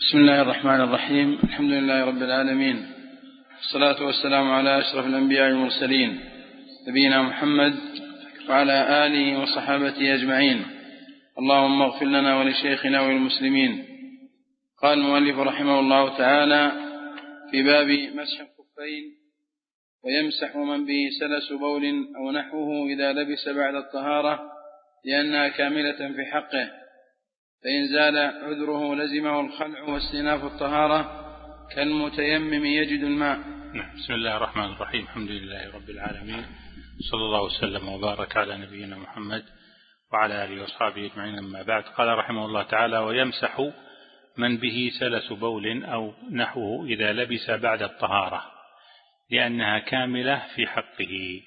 بسم الله الرحمن الرحيم. الحمد لله رب العالمين. والصلاة والسلام على أشرف الأنبياء والمرسلين. نبينا محمد وعلى آله وصحابته أجمعين. اللهم اغفر لنا ولشيخنا وللمسلمين. قال المؤلف رحمه الله تعالى في باب مسح الخفين ويمسح من به سلس بول أو نحوه إذا لبس بعد الطهارة لأنها كاملة في حقه. فإن زال عذره لزمه الخلع واستئناف الطهارة كالمتيمم يجد الماء. نعم بسم الله الرحمن الرحيم. الحمد لله رب العالمين. صلى الله وسلم وبارك على نبينا محمد وعلى آله وأصحابه أجمعين. أما بعد قال رحمه الله تعالى ويمسح من به سلس بول أو نحوه إذا لبس بعد الطهارة لأنها كاملة في حقه.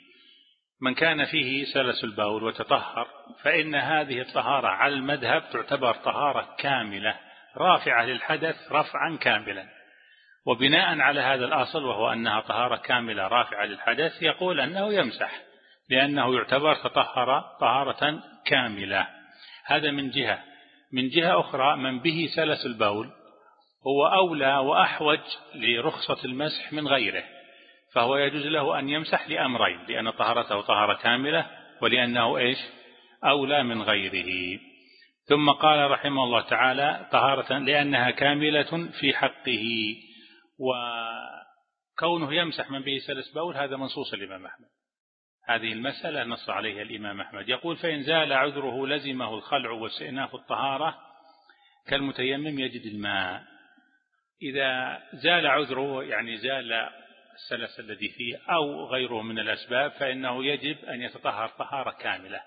من كان فيه سلس البول وتطهر فإن هذه الطهارة على المذهب تعتبر طهارة كاملة رافعة للحدث رفعا كاملا. وبناء على هذا الأصل وهو أنها طهارة كاملة رافعة للحدث يقول أنه يمسح لأنه يعتبر تطهر طهارة كاملة. هذا من جهة. من جهة أخرى من به سلس البول هو أولى وأحوج لرخصة المسح من غيره. فهو يجوز له أن يمسح لأمرين لأن طهارته طهارة كاملة ولأنه إيش؟ أولى من غيره. ثم قال رحمه الله تعالى طهارة لأنها كاملة في حقه وكونه يمسح من به سلس بول هذا منصوص الإمام أحمد. هذه المسألة نص عليها الإمام أحمد. يقول فإن زال عذره لزمه الخلع واستئناف الطهارة كالمتيمم يجد الماء. إذا زال عذره يعني زال السلس الذي فيه أو غيره من الأسباب فإنه يجب أن يتطهر طهارة كاملة.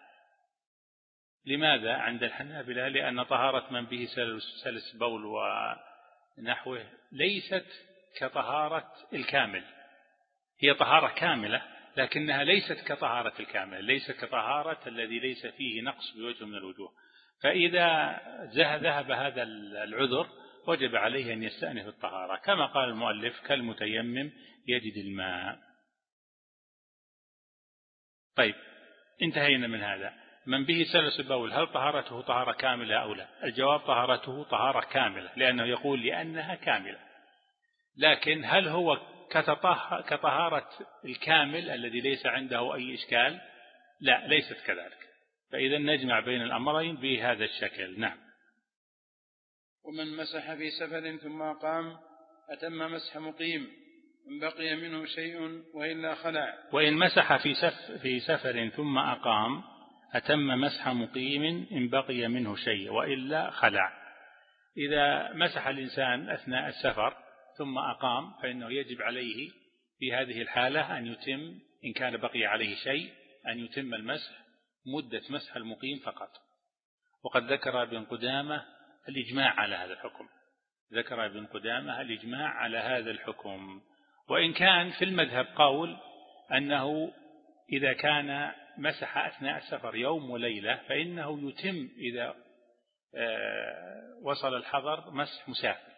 لماذا عند الحنابلة؟ لأن طهارة من به سلس بول ونحوه ليست كطهارة الكامل. هي طهارة كاملة لكنها ليست كطهارة الكامل ليست كطهارة الذي ليس فيه نقص بوجه من الوجوه. فإذا ذهب هذا العذر وجب عليه أن يستأنف الطهارة. كما قال المؤلف كالمتيمم يجد الماء. طيب انتهينا من هذا. من به سلس البول هل طهارته طهارة كاملة أو لا؟ الجواب طهارته طهارة كاملة لأنه يقول لأنها كاملة. لكن هل هو كطهارة الكامل الذي ليس عنده أي إشكال؟ لا ليست كذلك. فإذا نجمع بين الأمرين بهذا الشكل. نعم. ومن مسح في سفر ثم أقام أتم مسح مقيم. إن بقي منه شيء وإلا خلع. وإن مسح في, سف في سفر ثم أقام أتم مسح مقيم إن بقي منه شيء وإلا خلع. إذا مسح الإنسان أثناء السفر ثم أقام فإنه يجب عليه في هذه الحالة أن يتم إن كان بقي عليه شيء أن يتم المسح مدة مسح المقيم فقط. وقد ذكر ابن قدامة الإجماع على هذا الحكم. ذكر ابن قدامة الإجماع على هذا الحكم. وإن كان في المذهب قول أنه إذا كان مسح أثناء السفر يوم وليلة فإنه يتم إذا آه، وصل الحضر مسح مسافر.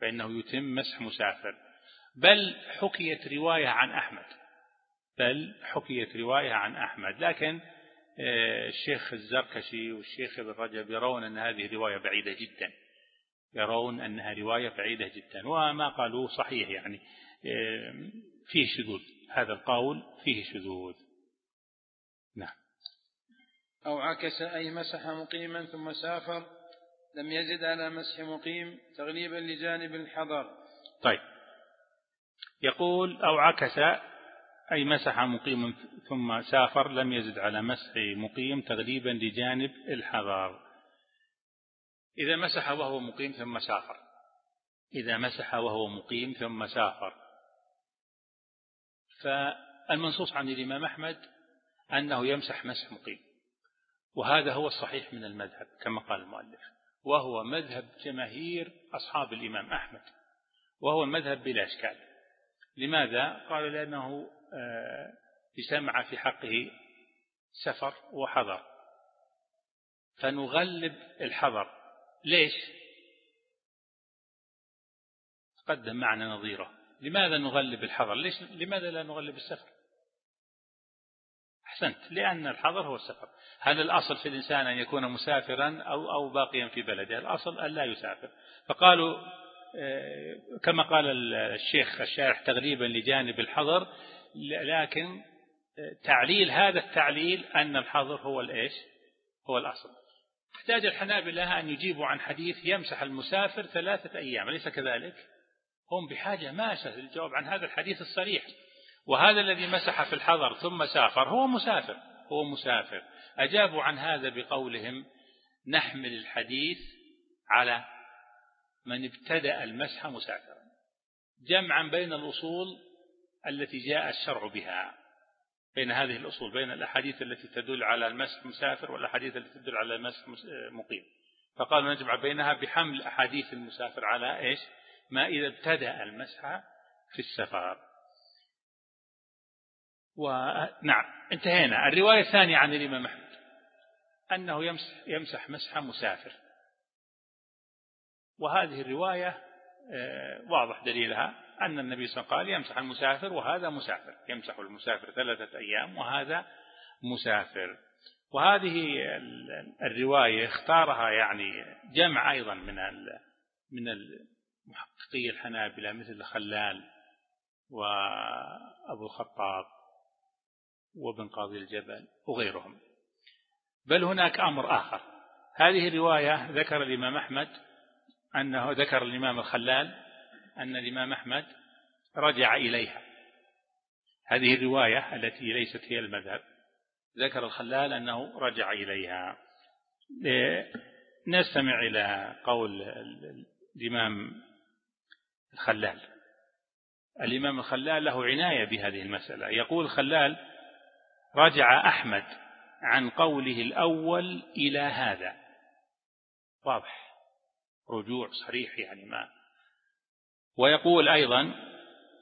فإنه يتم مسح مسافر. بل حكيت رواية عن أحمد. بل حكيت رواية عن أحمد. لكن آه، الشيخ الزركشي والشيخ ابن رجب يرون أن هذه رواية بعيدة جدا. يرون أنها رواية بعيدة جدا. وما قالوه صحيح يعني. فيه شذوذ. هذا القول فيه شذوذ. نعم. أو عكس أي مسح مقيما ثم سافر لم يزد على مسح مقيم تغليبا لجانب الحضر. طيب. يقول أو عكس أي مسح مقيم ثم سافر لم يزد على مسح مقيم تغليبا لجانب الحضر. إذا مسح وهو مقيم ثم سافر. إذا مسح وهو مقيم ثم سافر. فالمنصوص عن الإمام أحمد أنه يمسح مسح مقيم وهذا هو الصحيح من المذهب كما قال المؤلف وهو مذهب جماهير أصحاب الإمام أحمد وهو المذهب بلا إشكال. لماذا؟ قال لأنه اجتمع في حقه سفر وحضر. فنغلب الحضر. ليش؟ تقدم معنا نظيره. لماذا نغلب الحضر ليش لماذا لا نغلب السفر؟ أحسنت لأن الحضر هو السفر. هل الأصل في الإنسان أن يكون مسافرا أو, أو باقيا في بلده؟ الأصل أن لا يسافر. فقالوا آه، كما قال الشيخ الشارح تغليبا لجانب الحظر لكن آه، تعليل هذا التعليل أن الحظر هو الإيش؟ هو الأصل. احتاج الحنابلة أن يجيبوا عن حديث يمسح المسافر ثلاثة أيام أليس كذلك؟ هم بحاجة ماسة للجواب عن هذا الحديث الصريح. وهذا الذي مسح في الحضر ثم سافر هو مسافر هو مسافر. أجابوا عن هذا بقولهم نحمل الحديث على من ابتدأ المسح مسافرا. جمعا بين الأصول التي جاء الشرع بها. بين هذه الأصول بين الأحاديث التي تدل على المسح مسافر والأحاديث التي تدل على المسح مقيم. فقالوا نجمع بينها بحمل أحاديث المسافر على إيش؟ ما إذا ابتدأ المسح في السفر. ونعم انتهينا. الرواية الثانية عن الإمام أحمد أنه يمسح, يمسح مسح مسافر. وهذه الرواية آه، واضح دليلها أن النبي صلى الله عليه وسلم قال يمسح المسافر وهذا مسافر. يمسح المسافر ثلاثة أيام وهذا مسافر. وهذه الرواية اختارها يعني جمع أيضا من من المحققي الحنابلة مثل الخلال وأبو الخطاب وابن قاضي الجبل وغيرهم. بل هناك أمر آخر. هذه الرواية ذكر الإمام أحمد أنه ذكر الإمام الخلال أن الإمام أحمد رجع إليها. هذه الرواية التي ليست هي المذهب. ذكر الخلال أنه رجع إليها. نستمع إلى قول الإمام الخلال الإمام الخلال له عناية بهذه المسألة. يقول الخلال رجع أحمد عن قوله الأول إلى هذا. واضح. رجوع صريح يعني ما. ويقول أيضا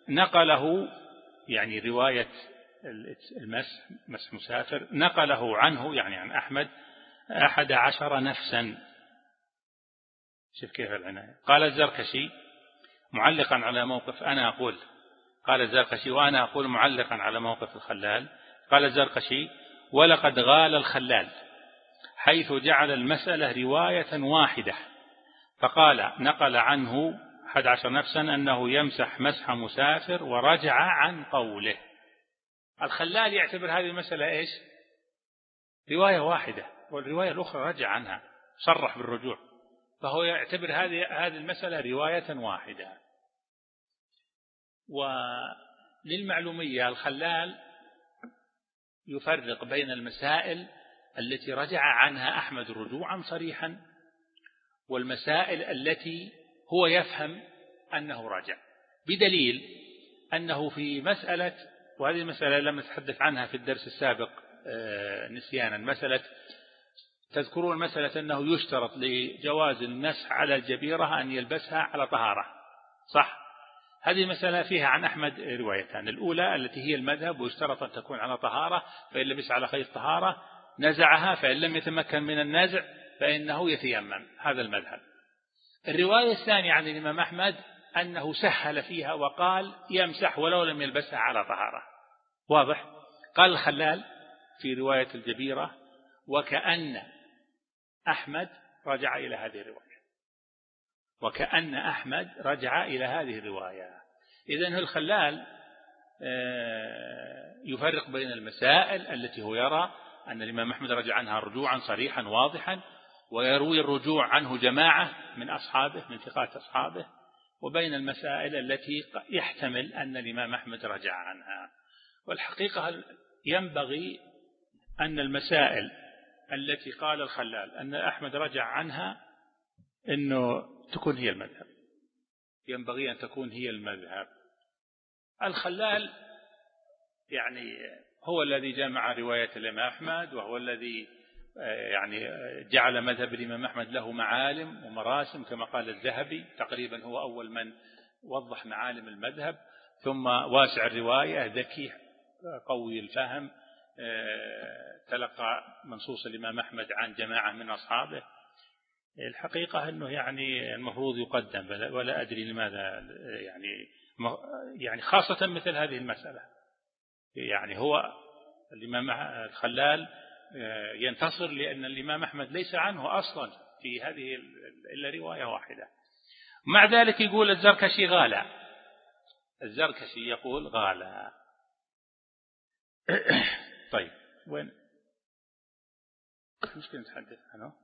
نقله يعني رواية المسح مسح مسافر نقله عنه يعني عن أحمد أحد عشر نفسا. شوف كيف العناية. قال الزركشي معلقا على موقف أنا أقول. قال الزركشي وأنا أقول معلقا على موقف الخلال. قال الزركشي ولقد غال الخلال حيث جعل المسألة رواية واحدة. فقال نقل عنه أحد عشر نفسا أنه يمسح مسح مسافر ورجع عن قوله. الخلال يعتبر هذه المسألة إيش؟ رواية واحدة والرواية الأخرى رجع عنها صرح بالرجوع. فهو يعتبر هذه هذه المسألة رواية واحدة. وللمعلومية الخلال يفرق بين المسائل التي رجع عنها أحمد رجوعا صريحا والمسائل التي هو يفهم أنه رجع بدليل أنه في مسألة وهذه المسألة لم نتحدث عنها في الدرس السابق آه، نسيانا. مسألة تذكرون مسألة أنه يشترط لجواز المسح على الجبيرة أن يلبسها على طهارة صح؟ هذه مسألة فيها عن أحمد روايتان. الأولى التي هي المذهب ويشترط أن تكون على طهارة فإن لبس على خيط طهارة نزعها فإن لم يتمكن من النزع فإنه يتيمم. هذا المذهب. الرواية الثانية عن الإمام أحمد أنه سهل فيها وقال يمسح ولو لم يلبسها على طهارة. واضح؟ قال الخلال في رواية الجبيرة وكأن أحمد رجع إلى هذه الرواية. وكأن أحمد رجع إلى هذه الرواية. إذن الخلال آه، يفرق بين المسائل التي هو يرى أن الإمام أحمد رجع عنها رجوعا صريحا واضحا ويروي الرجوع عنه جماعة من أصحابه من ثقات أصحابه وبين المسائل التي يحتمل أن الإمام أحمد رجع عنها. والحقيقة ينبغي أن المسائل التي قال الخلال أن أحمد رجع عنها أنه تكون هي المذهب. ينبغي أن تكون هي المذهب. الخلال يعني هو الذي جمع رواية الإمام أحمد وهو الذي آه، يعني جعل مذهب الإمام أحمد له معالم ومراسم كما قال الذهبي. تقريبا هو أول من وضح معالم المذهب. ثم واسع الرواية ذكي قوي الفهم آه، تلقى منصوص الإمام أحمد عن جماعة من أصحابه. الحقيقة أنه يعني المفروض يقدم ولا أدري لماذا يعني يعني خاصة مثل هذه المسألة. يعني هو الإمام الخلال آه، ينتصر لأن الإمام أحمد ليس عنه أصلا في هذه إلا رواية واحدة. مع ذلك يقول الزركشي غالى الزركشي يقول غالى طيب وين؟ مش نتحدث عنه؟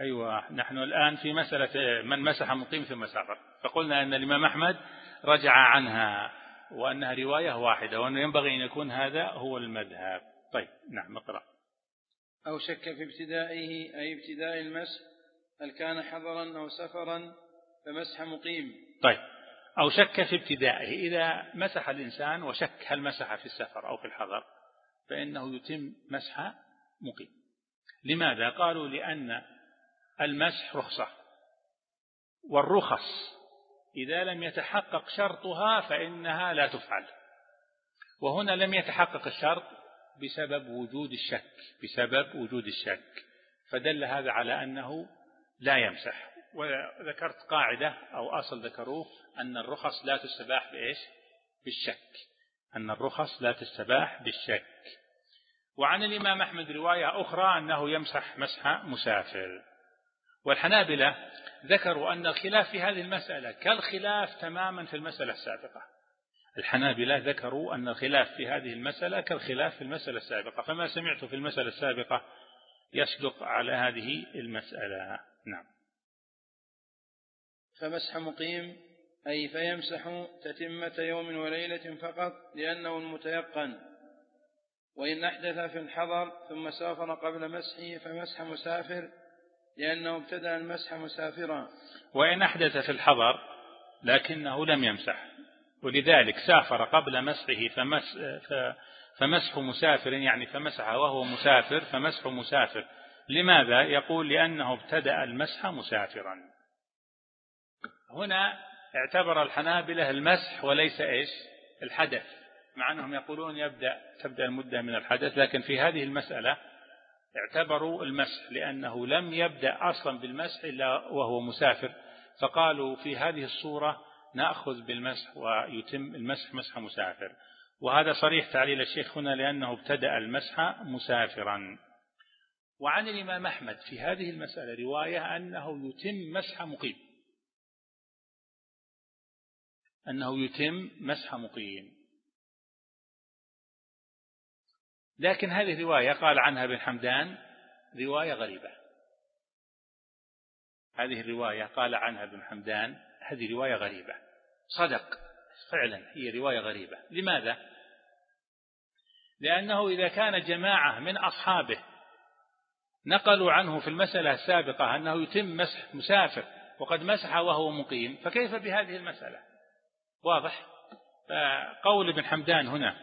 أيوة نحن الآن في مسألة من مسح مقيم ثم سافر. فقلنا أن الإمام أحمد رجع عنها وأنها رواية واحدة وأنه ينبغي أن يكون هذا هو المذهب. طيب نعم اقرأ. أو شك في ابتدائه أي ابتداء المسح هل كان حضرا أو سفرا فمسح مقيم. طيب أو شك في ابتدائه. إذا مسح الإنسان وشك هل مسح في السفر أو في الحضر فإنه يتم مسح مقيم. لماذا؟ قالوا لأن المسح رخصة والرخص إذا لم يتحقق شرطها فإنها لا تفعل. وهنا لم يتحقق الشرط بسبب وجود الشك بسبب وجود الشك. فدل هذا على أنه لا يمسح. وذكرت قاعدة أو أصل ذكروه أن الرخص لا تستباح بإيش؟ بالشك. أن الرخص لا تستباح بالشك. وعن الإمام أحمد رواية أخرى أنه يمسح مسح مسافر. والحنابلة ذكروا أن الخلاف في هذه المسألة كالخلاف تماما في المسألة السابقة. الحنابلة ذكروا أن الخلاف في هذه المسألة كالخلاف في المسألة السابقة. فما سمعت في المسألة السابقة يصدق على هذه المسألة. نعم. فمسح مقيم أي فيمسح تتمة يوم وليلة فقط لأنه المتيقن. وإن أحدث في الحضر ثم سافر قبل مسحه فمسح مسافر لأنه ابتدأ المسح مسافرا. وإن أحدث في الحضر لكنه لم يمسح. ولذلك سافر قبل مسحه فمس فمسح مسافر يعني فمسح وهو مسافر فمسح مسافر. لماذا؟ يقول لأنه ابتدأ المسح مسافرا. هنا اعتبر الحنابلة المسح وليس إيش؟ الحدث. مع أنهم يقولون يبدأ تبدأ المدة من الحدث لكن في هذه المسألة اعتبروا المسح لأنه لم يبدأ أصلا بالمسح إلا وهو مسافر. فقالوا في هذه الصورة نأخذ بالمسح ويتم المسح مسح مسافر. وهذا صريح تعليل الشيخ هنا لأنه ابتدأ المسح مسافرا. وعن الإمام أحمد في هذه المسألة رواية أنه يتم مسح مقيم. أنه يتم مسح مقيم. لكن هذه الرواية قال عنها ابن حمدان رواية غريبة. هذه الرواية قال عنها ابن حمدان هذه رواية غريبة. صدق فعلا هي رواية غريبة. لماذا؟ لأنه إذا كان جماعة من أصحابه نقلوا عنه في المسألة السابقة أنه يتم مسح مسافر وقد مسح وهو مقيم فكيف بهذه المسألة؟ واضح؟ فقول ابن حمدان هنا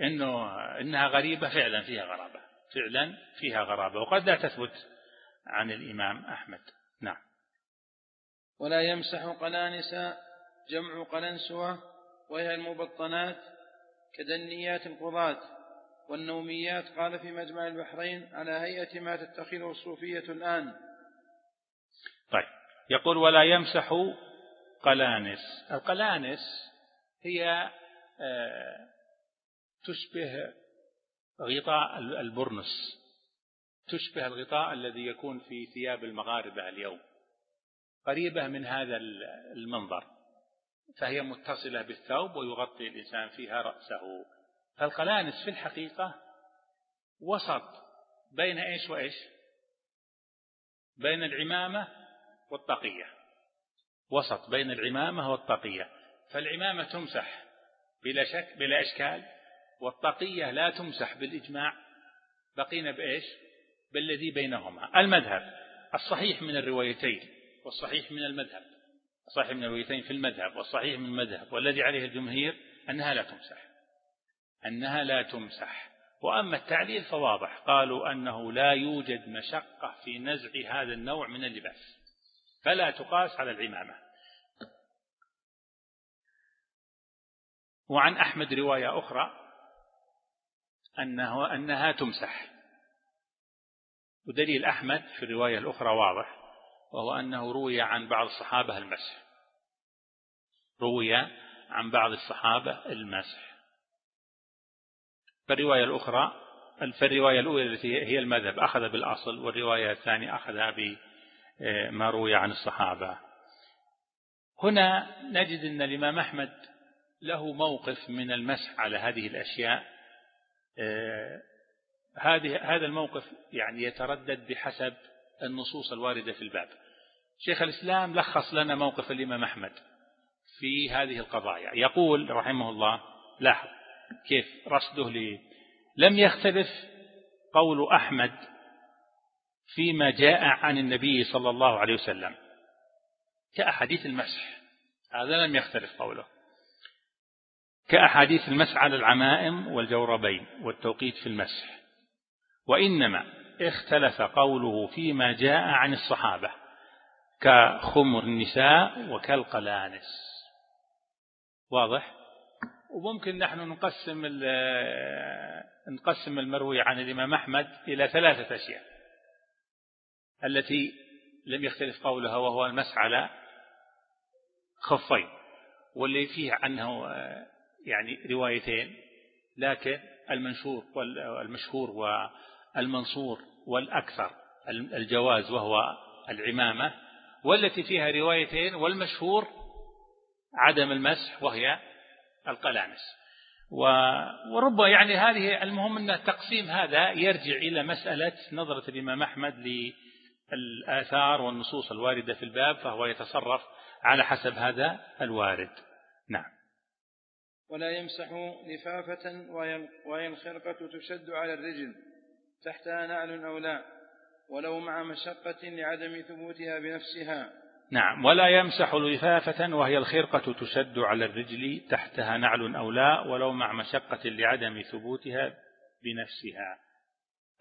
إنه إنها غريبة فعلا فيها غرابة فعلا فيها غرابة. وقد لا تثبت عن الإمام أحمد. نعم. ولا يمسح قلانس جمع قلنسوة وهي المبطنات كدنيات القضاة والنوميات. قال في مجمع البحرين على هيئة ما تتخذه الصوفية الآن. طيب. يقول ولا يمسح قلانس. القلانس هي آه، تشبه غطاء البرنس تشبه الغطاء الذي يكون في ثياب المغاربة اليوم. قريبة من هذا المنظر فهي متصلة بالثوب ويغطي الإنسان فيها رأسه. فالقلانس في الحقيقة وسط بين إيش وإيش؟ بين العمامة والطاقية وسط بين العمامة والطاقية فالعمامة تمسح بلا شك بلا إشكال والطاقية لا تمسح بالإجماع. بقينا بإيش؟ بالذي بينهما. المذهب الصحيح من الروايتين والصحيح من المذهب. الصحيح من الروايتين في المذهب والصحيح من المذهب والذي عليه الجمهير أنها لا تمسح. أنها لا تمسح. وأما التعليل فواضح. قالوا أنه لا يوجد مشقة في نزع هذا النوع من اللباس. فلا تقاس على العمامة. وعن أحمد رواية أخرى أنه أنها تمسح. ودليل أحمد في الرواية الأخرى واضح وهو أنه روي عن بعض الصحابة المسح. روي عن بعض الصحابة المسح. فالرواية الأخرى فالرواية الأولى التي هي المذهب أخذ بالأصل والرواية الثانية أخذ بما روي عن الصحابة. هنا نجد أن الإمام أحمد له موقف من المسح على هذه الأشياء هذه هذا الموقف يعني يتردد بحسب النصوص الواردة في الباب. شيخ الإسلام لخص لنا موقف الإمام أحمد في هذه القضايا. يقول رحمه الله لاحظ كيف رصده لي. لم يختلف قول أحمد فيما جاء عن النبي صلى الله عليه وسلم كأحاديث المسح. هذا لم يختلف قوله. كأحاديث المسح على العمائم والجوربين والتوقيت في المسح. وإنما اختلف قوله فيما جاء عن الصحابة كخمر النساء وكالقلانس. واضح؟ وممكن نحن نقسم نقسم المروي عن الإمام أحمد إلى ثلاثة أشياء. التي لم يختلف قولها وهو المسح على خفين واللي فيه عنه يعني روايتين لكن المنشور والمشهور والمنصور والأكثر الجواز وهو العمامة والتي فيها روايتين والمشهور عدم المسح وهي القلانس. وربما يعني هذه المهم أن التقسيم هذا يرجع إلى مسألة نظرة الإمام أحمد للآثار والنصوص الواردة في الباب فهو يتصرف على حسب هذا الوارد. ولا يمسح لفافة وهي الخرقة تشد على الرجل تحتها نعل أو لا ولو مع مشقة لعدم ثبوتها بنفسها. نعم ولا يمسح لفافة وهي الخرقة تشد على الرجل تحتها نعل أو لا ولو مع مشقة لعدم ثبوتها بنفسها.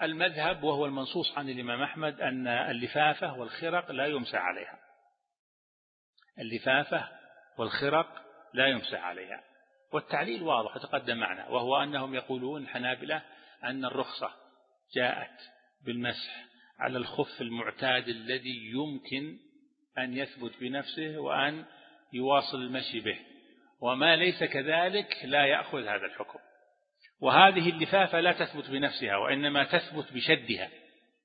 المذهب وهو المنصوص عن الإمام أحمد أن اللفافة والخرق لا يمسح عليها. اللفافة والخرق لا يمسح عليها. والتعليل واضح تقدم معنا وهو أنهم يقولون الحنابلة أن الرخصة جاءت بالمسح على الخف المعتاد الذي يمكن أن يثبت بنفسه وأن يواصل المشي به وما ليس كذلك لا يأخذ هذا الحكم. وهذه اللفافة لا تثبت بنفسها وإنما تثبت بشدها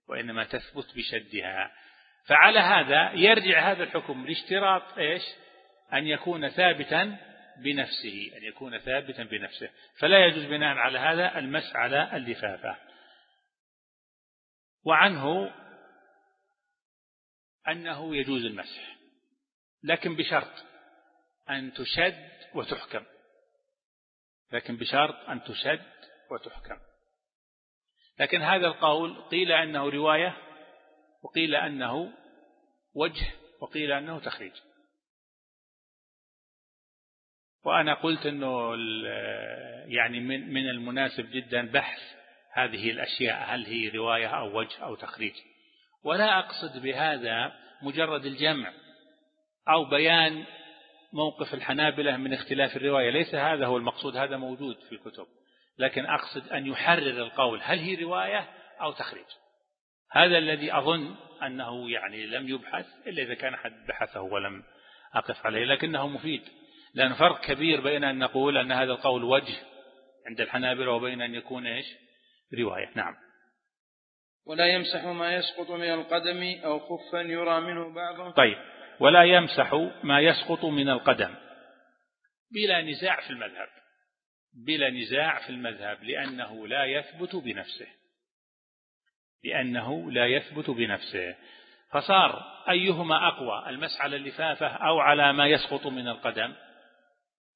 وإنما تثبت بشدها. فعلى هذا يرجع هذا الحكم لاشتراط إيش؟ أن يكون ثابتا بنفسه أن يكون ثابتا بنفسه. فلا يجوز بناء على هذا المس على اللفافة. وعنه أنه يجوز المسح لكن بشرط أن تشد وتحكم. لكن بشرط أن تشد وتحكم. لكن هذا القول قيل أنه رواية وقيل أنه وجه وقيل أنه تخريج. وأنا قلت أنه يعني من من المناسب جدا بحث هذه الأشياء هل هي رواية أو وجه أو تخريج. ولا أقصد بهذا مجرد الجمع أو بيان موقف الحنابلة من اختلاف الرواية. ليس هذا هو المقصود هذا موجود في الكتب. لكن أقصد أن يحرر القول هل هي رواية أو تخريج. هذا الذي أظن أنه يعني لم يبحث إلا إذا كان حد بحثه ولم أقف عليه لكنه مفيد. لأن فرق كبير بين أن نقول أن هذا القول وجه عند الحنابلة وبين أن يكون إيش؟ رواية. نعم. ولا يمسح ما يسقط من القدم أو خفا يرى منه بعضه طيب. ولا يمسح ما يسقط من القدم. بلا نزاع في المذهب. بلا نزاع في المذهب. لأنه لا يثبت بنفسه. لأنه لا يثبت بنفسه. فصار أيهما أقوى؟ المسح على اللفافة أو على ما يسقط من القدم؟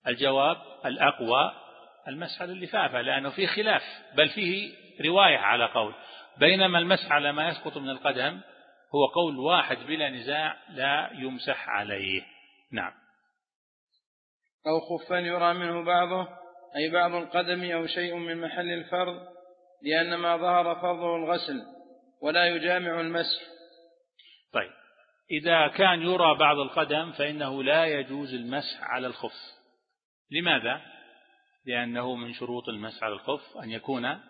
الجواب الأقوى المسح على اللفافة لأنه فيه خلاف بل فيه رواية على قول. بينما المسح على ما يسقط من القدم هو قول واحد بلا نزاع لا يمسح عليه. نعم. أو خفا يرى منه بعضه أي بعض القدم أو شيء من محل الفرض لأن ما ظهر فرضه الغسل ولا يجامع المسح. طيب. إذا كان يرى بعض القدم فإنه لا يجوز المسح على الخف. لماذا؟ لأنه من شروط المسح على الخف أن يكون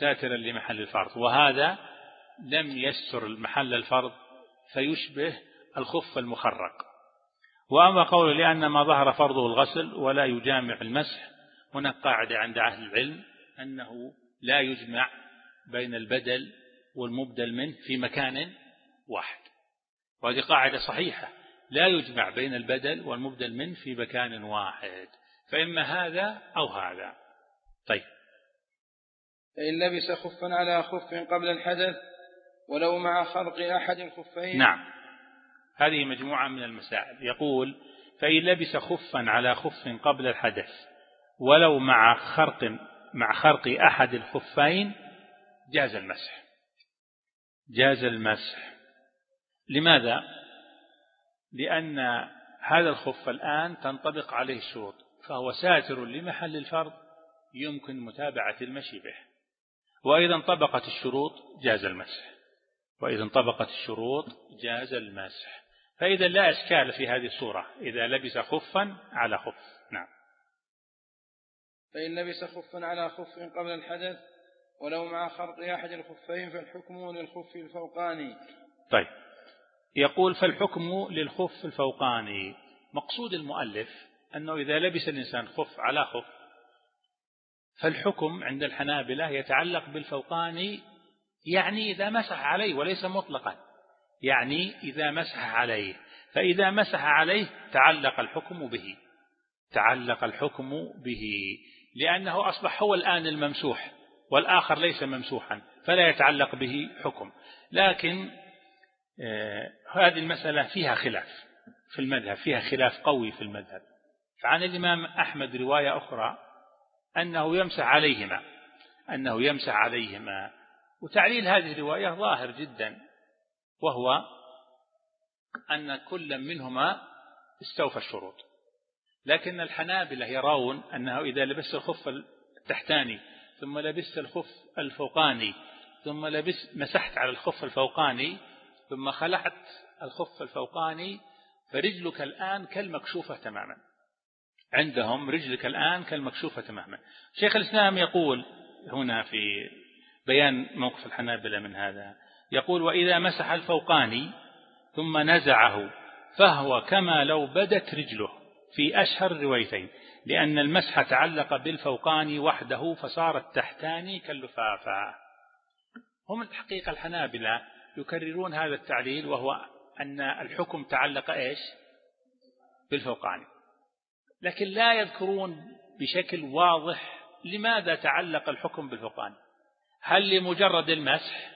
ساترا لمحل الفرض وهذا لم يستر محل الفرض فيشبه الخف المخرق. وأما قول لأن ما ظهر فرضه الغسل ولا يجامع المسح هناك قاعدة عند أهل العلم أنه لا يجمع بين البدل والمبدل منه في مكان واحد. وهذه قاعدة صحيحة لا يجمع بين البدل والمبدل منه في مكان واحد. فإما هذا أو هذا. طيب. فإن لبس خفا على خف قبل الحدث ولو مع خرق أحد الخفين نعم. هذه مجموعة من المسائل. يقول فإن لبس خفا على خف قبل الحدث ولو مع خرق مع خرق أحد الخفين جاز المسح. جاز المسح. لماذا؟ لأن هذا الخف الآن تنطبق عليه الشروط فهو ساتر لمحل الفرض يمكن متابعة المشي به. وإذا انطبقت الشروط جاز المسح. وإذا انطبقت الشروط جاز المسح. فإذا لا إشكال في هذه الصورة. إذا لبس خفا على خف. نعم. فإن لبس خفا على خف قبل الحدث ولو مع خرق أحد الخفين فالحكم للخف الفوقاني طيب. يقول فالحكم للخف الفوقاني مقصود المؤلف أنه إذا لبس الإنسان خف على خف فالحكم عند الحنابلة يتعلق بالفوقاني يعني إذا مسح عليه وليس مطلقا يعني إذا مسح عليه فإذا مسح عليه تعلق الحكم به تعلق الحكم به لأنه أصبح هو الآن الممسوح والآخر ليس ممسوحا فلا يتعلق به حكم. لكن آه هذه المسألة فيها خلاف في المذهب فيها خلاف قوي في المذهب. فعن الإمام أحمد رواية أخرى أنه يمسح عليهما أنه يمسح عليهما. وتعليل هذه الرواية ظاهر جدا وهو أن كل منهما استوفى الشروط. لكن الحنابلة يرون أنه إذا لبست الخف التحتاني ثم لبست الخف الفوقاني ثم لبس مسحت على الخف الفوقاني ثم خلعت الخف الفوقاني فرجلك الآن كالمكشوفة تماما. عندهم رجلك الآن كالمكشوفة تماما. شيخ الإسلام يقول هنا في بيان موقف الحنابلة من هذا يقول وإذا مسح الفوقاني ثم نزعه فهو كما لو بدت رجله في أشهر الروايتين لأن المسح تعلق بالفوقاني وحده فصار التحتاني كاللفافة. هم الحقيقة الحنابلة يكررون هذا التعليل وهو أن الحكم تعلق إيش؟ بالفوقاني. لكن لا يذكرون بشكل واضح لماذا تعلق الحكم بالفوقاني هل لمجرد المسح؟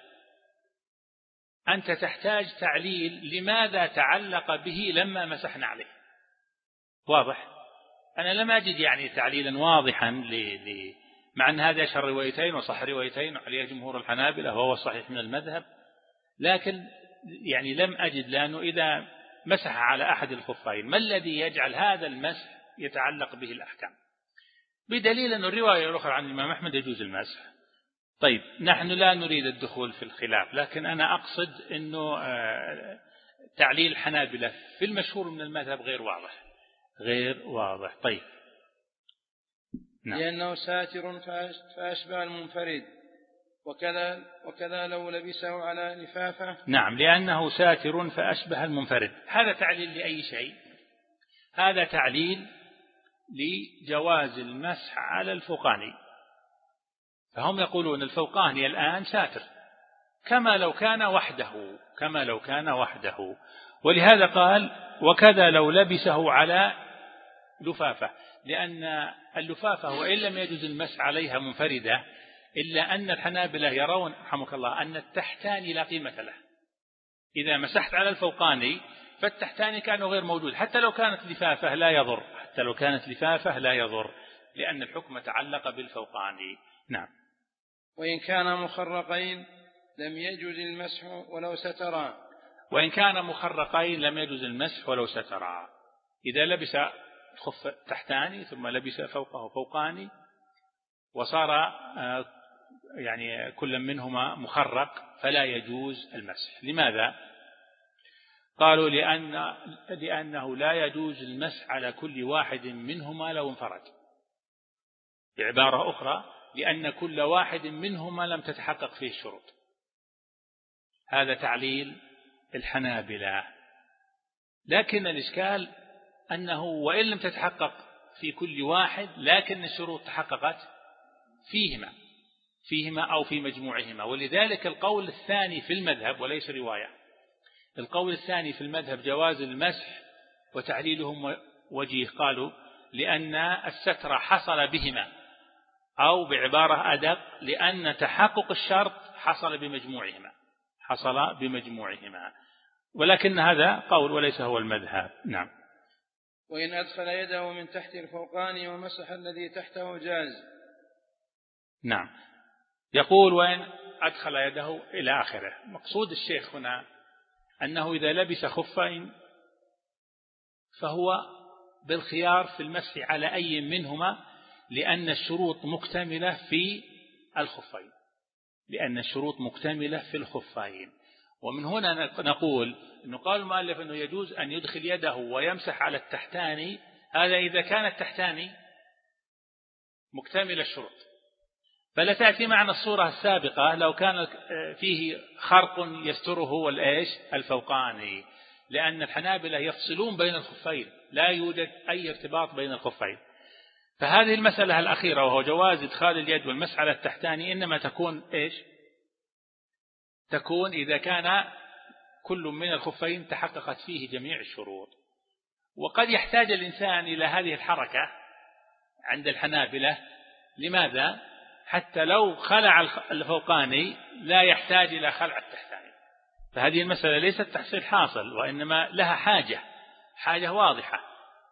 أنت تحتاج تعليل لماذا تعلق به لما مسحنا عليه. واضح؟ أنا لم أجد يعني تعليلا واضحا ل... مع أن هذا أشهر روايتين وصح روايتين وعليها جمهور الحنابلة وهو الصحيح من المذهب. لكن يعني لم أجد لأنه إذا مسح على أحد الخفين ما الذي يجعل هذا المسح يتعلق به الأحكام. بدليل أن الرواية الأخرى عن الإمام أحمد يجوز المسح. طيب نحن لا نريد الدخول في الخلاف لكن أنا أقصد أنه تعليل الحنابلة في المشهور من المذهب غير واضح. غير واضح. طيب. نعم. لأنه ساتر فأشبه المنفرد. وكذا, وكذا لو لبسه على لفافة نعم لأنه ساتر فأشبه المنفرد. هذا تعليل لأي شيء. هذا تعليل لجواز المسح على الفوقاني. فهم يقولون الفوقاني الآن ساتر. كما لو كان وحده كما لو كان وحده. ولهذا قال وكذا لو لبسه على لفافة. لأن اللفافة وإن لم يجوز المسح عليها منفردة إلا أن الحنابلة يرون رحمك الله أن التحتاني لا قيمة له. إذا مسحت على الفوقاني فالتحتاني كان غير موجود. حتى لو كانت لفافة لا يضر. حتى لو كانت لفافة لا يضر لأن الحكم تعلق بالفوقاني نعم. وإن كان مخرقين لم يجوز المسح ولو سترا. وإن كان مخرقين لم يجوز المسح ولو سترا. إذا لبس خف تحتاني ثم لبس فوقه فوقاني وصار آه، يعني كل منهما مخرق فلا يجوز المسح. لماذا؟ قالوا لأن لأنه لا يجوز المسح على كل واحد منهما لو انفرد. بعبارة أخرى لأن كل واحد منهما لم تتحقق فيه الشروط. هذا تعليل الحنابلة. لكن الإشكال أنه وإن لم تتحقق في كل واحد لكن الشروط تحققت فيهما فيهما أو في مجموعهما. ولذلك القول الثاني في المذهب وليس رواية. القول الثاني في المذهب جواز المسح وتعليلهم وجيه. قالوا لأن الستر حصل بهما أو بعبارة أدق لأن تحقق الشرط حصل بمجموعهما حصل بمجموعهما. ولكن هذا قول وليس هو المذهب. نعم. وإن أدخل يده من تحت الفوقان ومسح الذي تحته جاز. نعم. يقول وإن أدخل يده إلى آخره. مقصود الشيخ هنا أنه إذا لبس خفين فهو بالخيار في المسح على أي منهما لأن الشروط مكتملة في الخفين. لأن الشروط مكتملة في الخفين. ومن هنا نقول أنه قال المؤلف أنه يجوز أن يدخل يده ويمسح على التحتاني. هذا إذا كان التحتاني مكتمل الشروط. فلا تأتي معنا الصورة السابقة لو كان فيه خرق يستره والإيش؟ الفوقاني. لأن الحنابلة يفصلون بين الخفين لا يوجد أي ارتباط بين الخفين. فهذه المسألة الأخيرة وهو جواز إدخال اليد والمسح على التحتاني إنما تكون إيش؟ تكون إذا كان كل من الخفين تحققت فيه جميع الشروط. وقد يحتاج الإنسان إلى هذه الحركة عند الحنابلة. لماذا؟ حتى لو خلع الفوقاني لا يحتاج إلى خلع التحتاني. فهذه المسألة ليست تحصيل حاصل وإنما لها حاجة حاجة واضحة.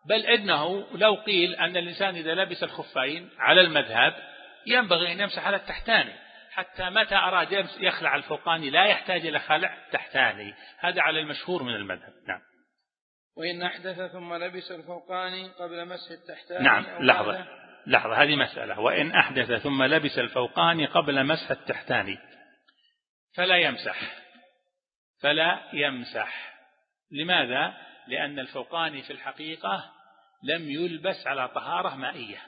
بل إنه لو قيل أن الإنسان إذا لبس الخفين على المذهب ينبغي أن يمسح على التحتاني. حتى متى أراد يخلع الفوقاني لا يحتاج إلى خلع تحتاني هذا على المشهور من المذهب. نعم. وإن أحدث ثم لبس الفوقاني قبل مسح التحتاني نعم لحظة. لحظة هذه مسألة. وإن أحدث ثم لبس الفوقاني قبل مسح التحتاني فلا يمسح. فلا يمسح. لماذا؟ لأن الفوقاني في الحقيقة لم يلبس على طهارة مائية.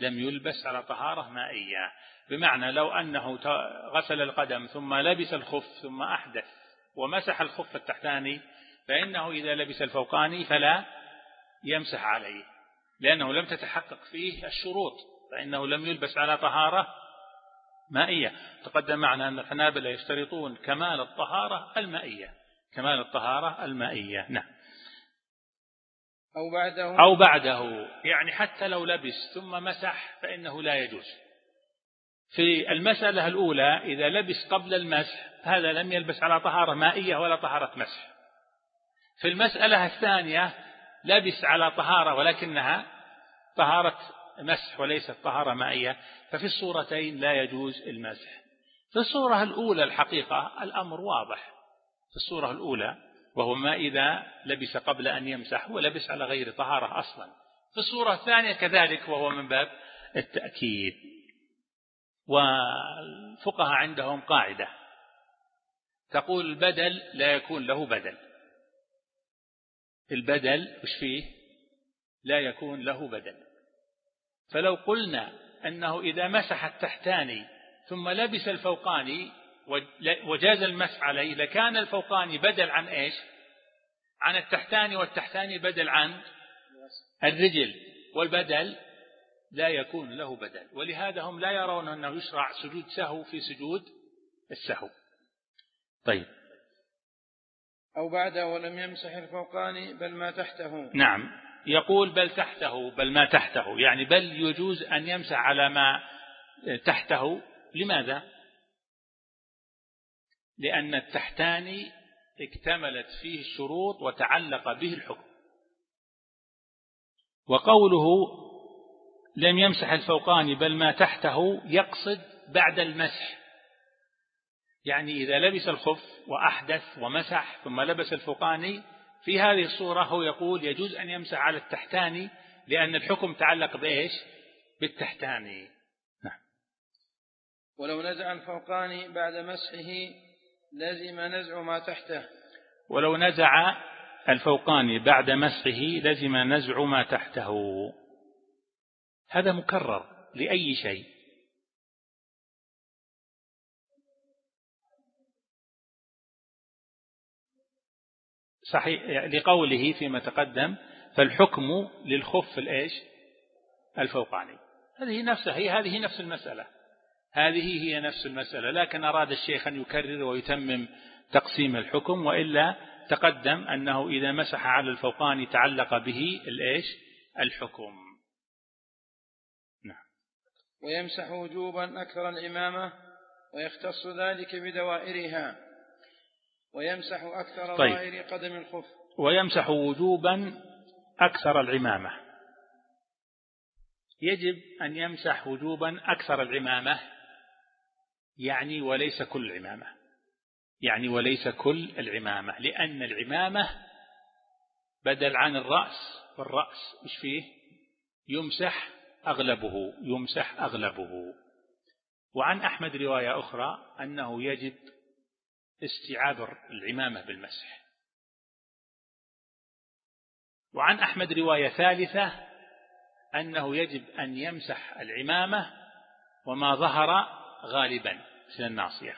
لم يلبس على طهارة مائية. بمعنى لو أنه غسل القدم ثم لبس الخف ثم أحدث ومسح الخف التحتاني فإنه إذا لبس الفوقاني فلا يمسح عليه. لأنه لم تتحقق فيه الشروط فإنه لم يلبس على طهارة مائية. تقدم معنا أن الحنابلة يشترطون كمال الطهارة المائية. كمال الطهارة المائية. نعم. أو بعده. أو بعده. يعني حتى لو لبس ثم مسح فإنه لا يجوز. في المسألة الأولى إذا لبس قبل المسح هذا لم يلبس على طهارة مائية ولا طهارة مسح. في المسألة الثانية لبس على طهارة ولكنها طهارة مسح وليست طهارة مائية ففي الصورتين لا يجوز المسح. في الصورة الأولى الحقيقة الأمر واضح. في الصورة الأولى وهو ما إذا لبس قبل أن يمسح ولبس على غير طهارة أصلا. في الصورة الثانية كذلك وهو من باب التأكيد. والفقهاء عندهم قاعدة. تقول البدل لا يكون له بدل. البدل وش فيه؟ لا يكون له بدل فلو قلنا أنه إذا مسح التحتاني ثم لبس الفوقاني وجاز المسح عليه لكان الفوقاني بدل عن إيش؟ عن التحتاني والتحتاني بدل عن الرجل. والبدل لا يكون له بدل. ولهذا هم لا يرون أنه يشرع سجود سهو في سجود السهو. طيب. أو بعده ولم يمسح الفوقاني بل ما تحته. نعم. يقول بل تحته بل ما تحته. يعني بل يجوز أن يمسح على ما تحته. لماذا؟ لأن التحتاني اكتملت فيه الشروط وتعلق به الحكم. وقوله لم يمسح الفوقاني بل ما تحته يقصد بعد المسح. يعني إذا لبس الخف وأحدث ومسح ثم لبس الفوقاني في هذه الصورة هو يقول يجوز أن يمسح على التحتاني لأن الحكم تعلق بإيش؟ بالتحتاني نعم. ولو نزع الفوقاني بعد مسحه لزم نزع ما تحته. ولو نزع الفوقاني بعد مسحه لزم نزع ما تحته. هذا مكرر لأي شيء. صحيح لقوله فيما تقدم فالحكم للخف الإيش؟ الفوقاني. هذه نفسها هي هذه نفس المسألة. هذه هي نفس المسألة لكن أراد الشيخ أن يكرر ويتمم تقسيم الحكم وإلا تقدم أنه إذا مسح على الفوقان تعلق به الإيش؟ الحكم. نعم. ويمسح وجوبا أكثر الإمامة ويختص ذلك بدوائرها. ويمسح أكثر طيب. ظاهر قدم الخف. ويمسح وجوبا أكثر العمامة. يجب أن يمسح وجوبا أكثر العمامة يعني وليس كل العمامة يعني وليس كل العمامة لأن العمامة بدل عن الرأس والرأس إيش فيه؟ يمسح أغلبه يمسح أغلبه. وعن أحمد رواية أخرى أنه يجب استيعاب العمامة بالمسح. وعن أحمد رواية ثالثة أنه يجب أن يمسح العمامة وما ظهر غالبا مثل الناصية.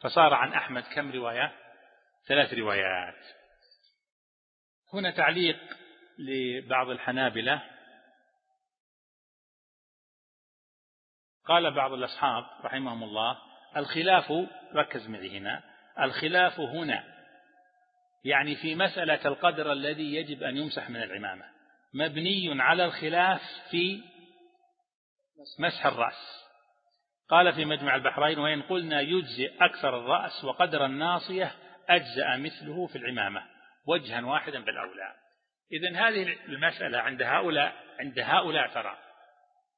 فصار عن أحمد كم رواية؟ ثلاث روايات. هنا تعليق لبعض الحنابلة. قال بعض الأصحاب رحمهم الله الخلاف ركز معي هنا الخلاف هنا يعني في مسألة القدر الذي يجب أن يمسح من العمامة. مبني على الخلاف في مسح الرأس. قال في مجمع البحرين وإن قلنا يجزئ أكثر الرأس وقدر الناصية أجزأ مثله في العمامة وجها واحدا بالأولى. إذن هذه المسألة عند هؤلاء عند هؤلاء ترى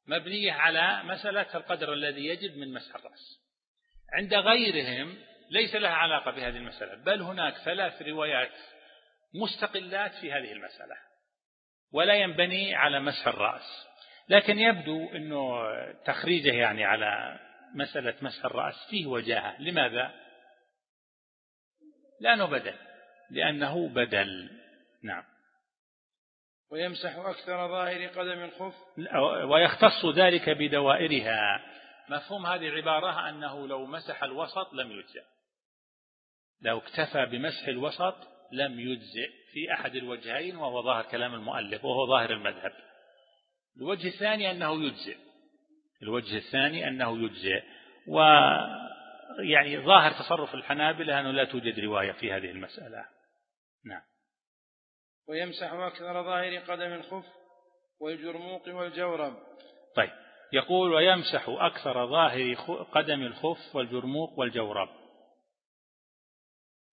مبنية على مسألة القدر الذي يجب من مسح الرأس. عند غيرهم ليس لها علاقة بهذه المسألة بل هناك ثلاث روايات مستقلات في هذه المسألة ولا ينبني على مسح الرأس. لكن يبدو أنه تخريجه يعني على مسألة مسح الرأس فيه وجاهة. لماذا؟ لأنه بدل لأنه بدل. نعم. ويمسح أكثر ظاهر قدم الخف؟ ويختص ذلك بدوائرها. مفهوم هذه العبارة أنه لو مسح الوسط لم يجزئ. لو اكتفى بمسح الوسط لم يجزئ في أحد الوجهين وهو ظاهر كلام المؤلف وهو ظاهر المذهب. الوجه الثاني أنه يجزئ. الوجه الثاني أنه يجزئ. و يعني ظاهر تصرف الحنابلة أنه لا توجد رواية في هذه المسألة. نعم. ويمسح أكثر ظاهر قدم الخف والجرموق والجورب. طيب. يقول ويمسح أكثر ظاهر قدم الخف والجرموق والجورب.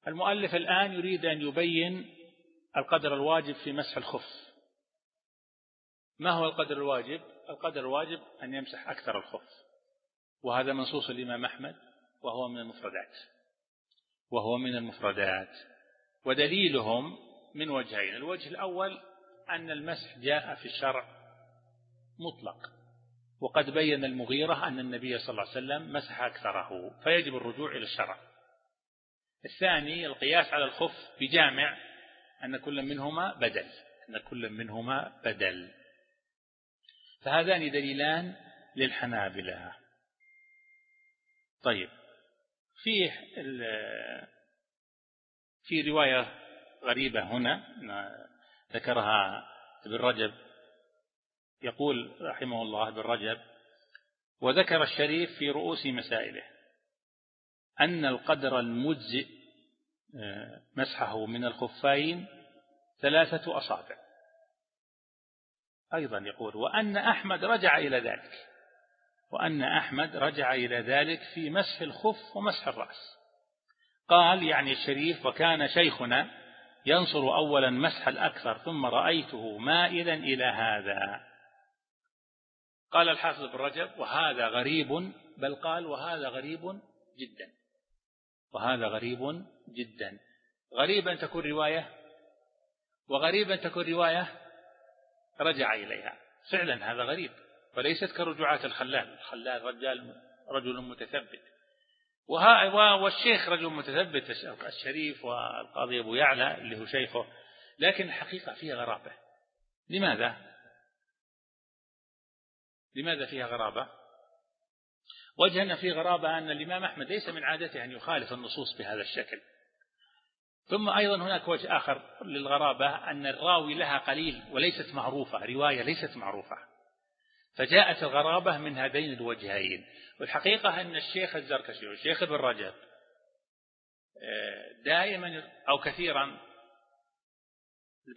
المؤلف الآن يريد أن يبين القدر الواجب في مسح الخف. ما هو القدر الواجب؟ القدر الواجب أن يمسح أكثر الخف. وهذا منصوص الإمام أحمد وهو من المفردات. وهو من المفردات. ودليلهم من وجهين. الوجه الأول أن المسح جاء في الشرع مطلق. وقد بين المغيرة أن النبي صلى الله عليه وسلم مسح أكثره فيجب الرجوع إلى الشرع. الثاني القياس على الخف بجامع أن كل منهما بدل أن كل منهما بدل. فهذان دليلان للحنابلة. طيب فيه في رواية غريبة هنا ذكرها ابن رجب يقول رحمه الله ابن رجب وذكر الشريف في رؤوس مسائله أن القدر المجزئ آه، مسحه من الخفين ثلاثة أصابع. أيضا يقول وأن أحمد رجع إلى ذلك وأن أحمد رجع إلى ذلك في مسح الخف ومسح الرأس. قال يعني الشريف وكان شيخنا ينصر أولا مسح الأكثر ثم رأيته مائلا إلى هذا. قال الحافظ بن رجب وهذا غريب بل قال وهذا غريب جدا. وهذا غريب جدا. غريب أن تكون رواية وغريب أن تكون رواية رجع إليها. فعلا هذا غريب وليست كرجوعات الخلال. الخلال رجال رجل متثبت. والشيخ رجل متثبت الشريف والقاضي أبو يعلى اللي هو شيخه. لكن الحقيقة فيها غرابة. لماذا؟ لماذا فيها غرابة؟ وجه أن في غرابة أن الإمام أحمد ليس من عادته أن يخالف النصوص بهذا الشكل. ثم أيضا هناك وجه آخر للغرابة أن الراوي لها قليل وليست معروفة رواية ليست معروفة. فجاءت الغرابة من هذين الوجهين. والحقيقة أن الشيخ الزركشي والشيخ ابن رجب آه، دائما أو كثيرا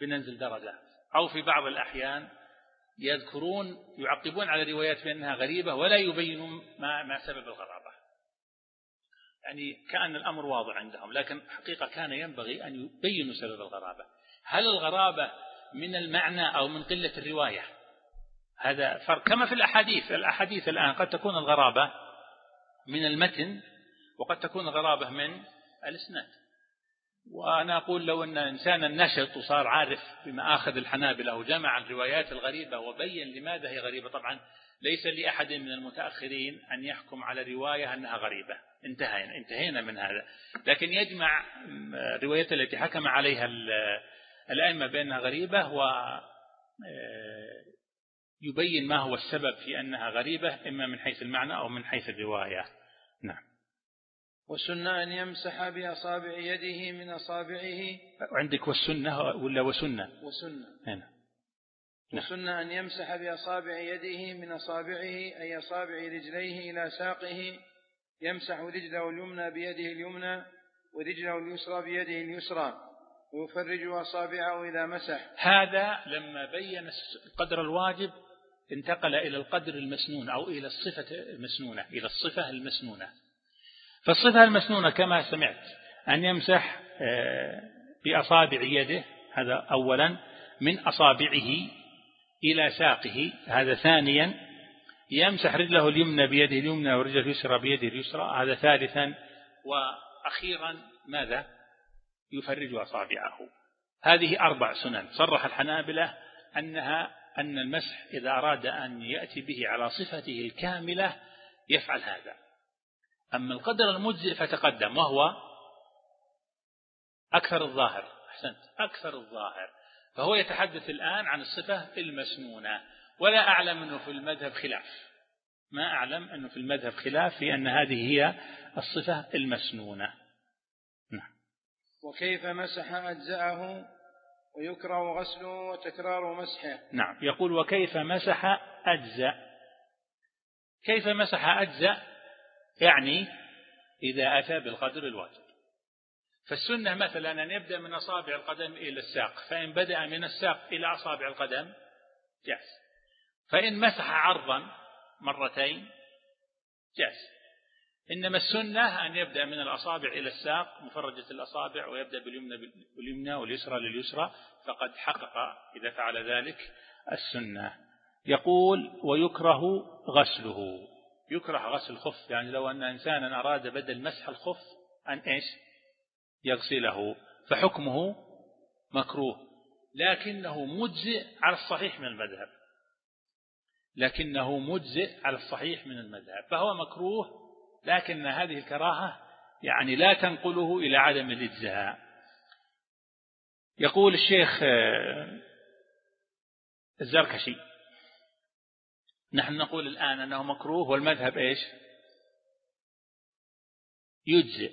بننزل درجات أو في بعض الأحيان يذكرون يعقبون على روايات بأنها غريبة ولا يبينون ما, ما سبب الغرابة. يعني كأن الأمر واضح عندهم لكن حقيقة كان ينبغي أن يبينوا سبب الغرابة. هل الغرابة من المعنى أو من قلة الرواية؟ هذا فرق. كما في الأحاديث الأحاديث الآن قد تكون الغرابة من المتن وقد تكون الغرابة من الإسناد. وأنا أقول لو أن إنسانا نشط وصار عارف بمآخذ الحنابلة وجمع الروايات الغريبة وبين لماذا هي غريبة طبعا ليس لأحد من المتأخرين أن يحكم على رواية أنها غريبة. انتهينا انتهينا من هذا. لكن يجمع الروايات التي حكم عليها الأئمة بأنها غريبة و آه، ما هو السبب في أنها غريبة إما من حيث المعنى أو من حيث الرواية. والسنة أن يمسح بأصابع يده من أصابعه. عندك والسنة ولا وسنة؟ وسنة. هنا. نعم. والسنة أن يمسح بأصابع يده من أصابعه أي أصابع رجليه إلى ساقه. يمسح رجله اليمنى بيده اليمنى ورجله اليسرى بيده اليسرى. ويفرج أصابعه إذا مسح. هذا لما بين القدر الواجب انتقل إلى القدر المسنون أو إلى الصفة المسنونة إلى الصفة المسنونة. فالصفة المسنونة كما سمعت أن يمسح آه، بأصابع يده هذا أولا من أصابعه إلى ساقه هذا ثانيا يمسح رجله اليمنى بيده اليمنى ورجله اليسرى بيده اليسرى هذا ثالثا وأخيرا ماذا؟ يفرج أصابعه. هذه أربع سنن. صرح الحنابلة أنها أن المسح إذا أراد أن يأتي به على صفته الكاملة يفعل هذا. أما القدر المجزئ فتقدم وهو أكثر الظاهر. أحسنت. أكثر الظاهر. فهو يتحدث الآن عن الصفة المسنونة. ولا أعلم أنه في المذهب خلاف. ما أعلم أنه في المذهب خلاف في أن هذه هي الصفة المسنونة. نعم. وكيف مسح أجزأه ويكره غسله وتكرار مسحه؟ نعم. يقول وكيف مسح أجزأ؟ كيف مسح أجزأ؟ يعني إذا أتى بالقدر الواجب. فالسنة مثلا أن يبدأ من أصابع القدم إلى الساق فإن بدأ من الساق إلى أصابع القدم جاز. فإن مسح عرضا مرتين جاز. إنما السنة أن يبدأ من الأصابع إلى الساق مفرجة الأصابع ويبدأ باليمنى باليمنى واليسرى لليسرى فقد حقق إذا فعل ذلك السنة. يقول ويكره غسله. يكره غسل الخف. يعني لو أن إنسانا أراد بدل مسح الخف أن إيش؟ يغسله. فحكمه مكروه. لكنه مجزئ على الصحيح من المذهب. لكنه مجزئ على الصحيح من المذهب. فهو مكروه لكن هذه الكراهة يعني لا تنقله إلى عدم الإجزاء. يقول الشيخ آه، الزركشي نحن نقول الآن أنه مكروه والمذهب إيش؟ يجزئ.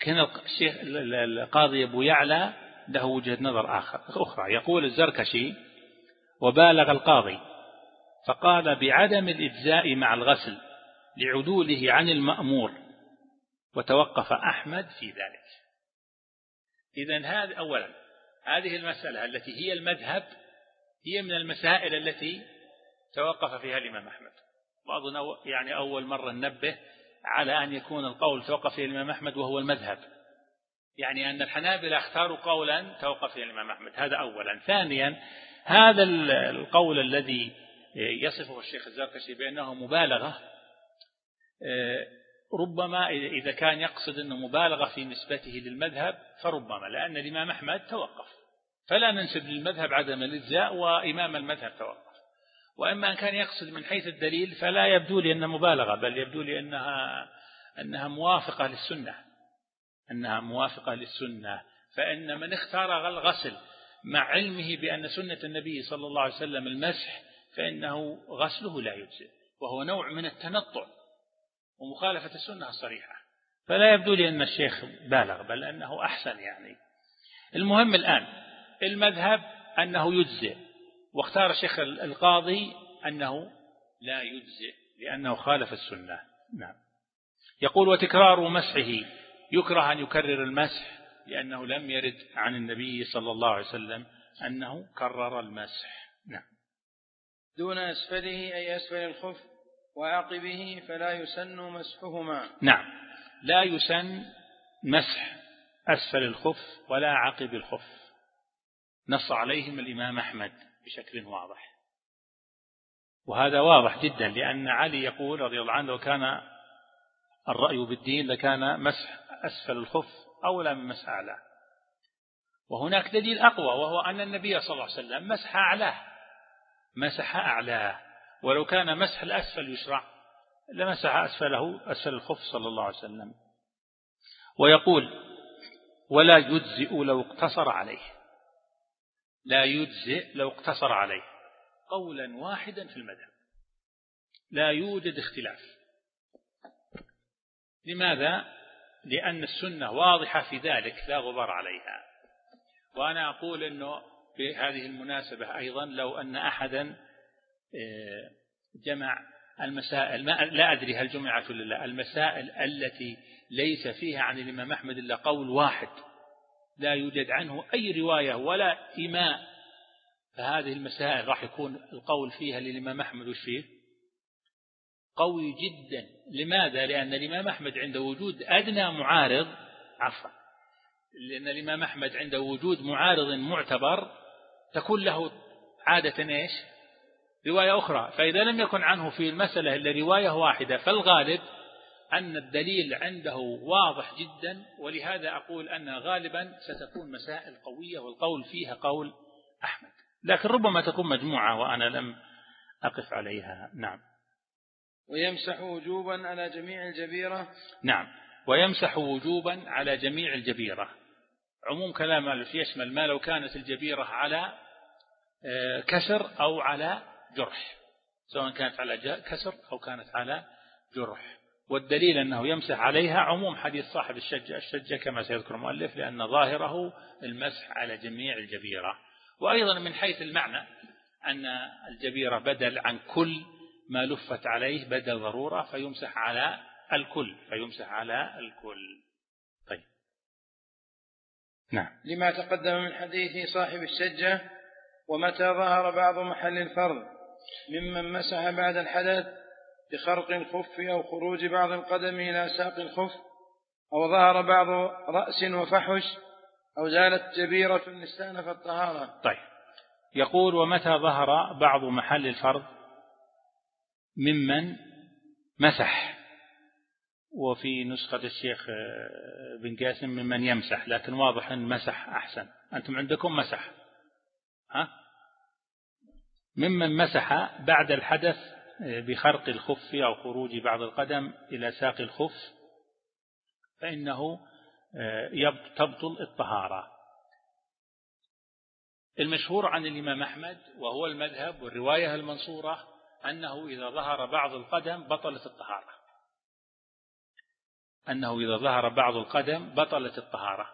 كان الشيخ القاضي أبو يعلى له وجهة نظر آخر أخرى. يقول الزركشي وبالغ القاضي فقال بعدم الإجزاء مع الغسل لعدوله عن المأمور وتوقف أحمد في ذلك. إذا هذا أولا هذه المسألة التي هي المذهب هي من المسائل التي توقف فيها الإمام أحمد. وأظن يعني أول مرة ننبه على أن يكون القول توقف فيه الإمام أحمد وهو المذهب. يعني أن الحنابلة اختاروا قولا توقف فيه الإمام أحمد. هذا أولا. ثانيا هذا القول الذي يصفه الشيخ الزركشي بأنه مبالغة. آه، ربما إذا كان يقصد أنه مبالغة في نسبته للمذهب فربما لأن الإمام أحمد توقف. فلا ننسب للمذهب عدم الإجزاء وإمام المذهب توقف. وإما أن كان يقصد من حيث الدليل فلا يبدو لي أنها مبالغة بل يبدو لي أنها, أنها موافقة للسنة. أنها موافقة للسنة. فإن من اختار الغسل مع علمه بأن سنة النبي صلى الله عليه وسلم المسح فإنه غسله لا يجزئ وهو نوع من التنطع. ومخالفة السنة الصريحة. فلا يبدو لي أن الشيخ بالغ بل أنه أحسن يعني. المهم الآن المذهب أنه يجزئ. واختار الشيخ القاضي أنه لا يجزئ لأنه خالف السنة. نعم. يقول وتكرار مسحه يكره أن يكرر المسح لأنه لم يرد عن النبي صلى الله عليه وسلم أنه كرر المسح. نعم. دون أسفله أي أسفل الخف وعقبه فلا يسن مسحهما. نعم. لا يسن مسح أسفل الخف ولا عقب الخف. نص عليهم الإمام أحمد. بشكل واضح. وهذا واضح جدا لأن علي يقول رضي الله عنه لو كان الرأي بالدين لكان مسح أسفل الخف أولى من مسح أعلاه. وهناك دليل أقوى وهو أن النبي صلى الله عليه وسلم مسح أعلاه. مسح أعلاه. ولو كان مسح الأسفل يشرع لمسح أسفله أسفل الخف صلى الله عليه وسلم. ويقول ولا يجزئ لو اقتصر عليه. لا يجزئ لو اقتصر عليه. قولا واحدا في المذهب. لا يوجد اختلاف. لماذا؟ لأن السنة واضحة في ذلك لا غبار عليها. وأنا أقول أنه في هذه المناسبة أيضا لو أن أحدا آه، جمع المسائل ما لا أدري هل جمعت ولا لا المسائل التي ليس فيها عن الإمام أحمد إلا قول واحد. لا يوجد عنه أي رواية ولا إيماء فهذه المسائل راح يكون القول فيها للإمام أحمد فيه؟ قوي جدا. لماذا؟ لأن الإمام أحمد عند وجود أدنى معارض عفوا لأن الإمام أحمد عند وجود معارض معتبر تكون له عادة إيش؟ رواية أخرى. فإذا لم يكن عنه في المسألة إلا رواية واحدة فالغالب أن الدليل عنده واضح جدا ولهذا أقول أن غالبا ستكون مسائل قوية والقول فيها قول أحمد. لكن ربما تكون مجموعة وأنا لم أقف عليها. نعم. ويمسح وجوبا على جميع الجبيرة. نعم. ويمسح وجوبا على جميع الجبيرة. عموم كلام يشمل ما لو كانت الجبيرة على آه، كسر أو على جرح. سواء كانت على كسر أو كانت على جرح. والدليل أنه يمسح عليها عموم حديث صاحب الشجة الشجة كما سيذكر المؤلف لأن ظاهره المسح على جميع الجبيرة. وأيضا من حيث المعنى أن الجبيرة بدل عن كل ما لفت عليه بدل ضرورة فيمسح على الكل فيمسح على الكل. طيب. نعم. لما تقدم من حديث صاحب الشجة ومتى ظهر بعض محل الفرض؟ ممن مسح بعد الحدث بخرق الخف أو خروج بعض القدم إلى ساق الخف أو ظهر بعض رأس وفحش أو زالت جبيرة استأنف الطهارة طيب. يقول ومتى ظهر بعض محل الفرض؟ ممن مسح. وفي نسخة الشيخ بن قاسم ممن يمسح لكن واضح أن مسح أحسن. أنتم عندكم مسح ها؟ ممن مسح بعد الحدث بخرق الخف أو خروج بعض القدم إلى ساق الخف فإنه آه، تبطل الطهارة. المشهور عن الإمام أحمد وهو المذهب والرواية المنصورة أنه إذا ظهر بعض القدم بطلت الطهارة. أنه إذا ظهر بعض القدم بطلت الطهارة.